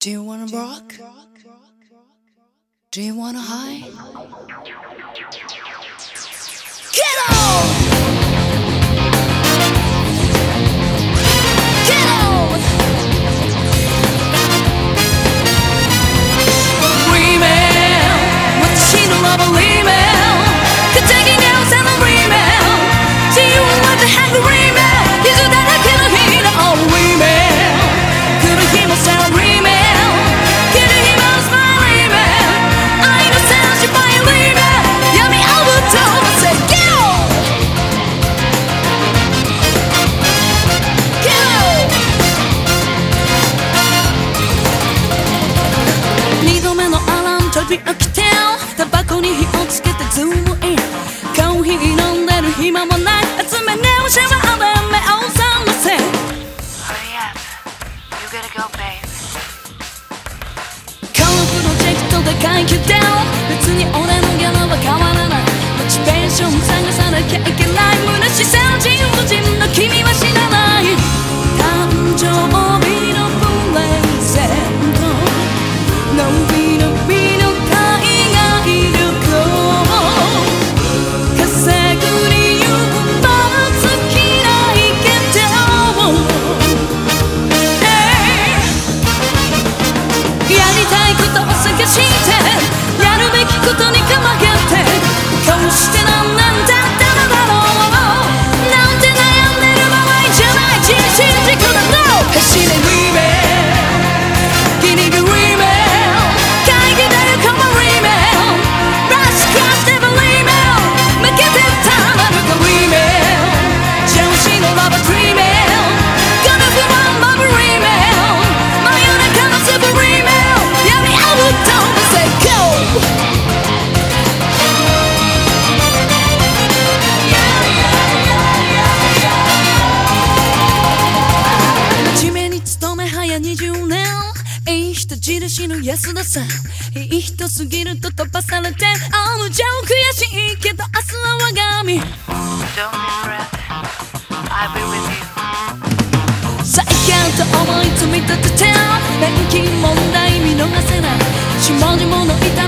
Do you wanna rock? Do you wanna high? Get on! Get び起きてタバコに火をつけてズームイン。コーヒー飲んでる暇もない。集めねもしはあれ目を覚ませ Hurry up. You gotta go, babe. このプロジェクトで解決別に俺のギャラは変わらない。モチベーション探さなきゃいけない。虚しさの自由人の君は知らない。誕生印の安田さ。んいい人すぎると飛ばされてあのじゃん悔しいけど明日は我が身。最強と思い積み立てて年金問題見逃せない。下々の痛み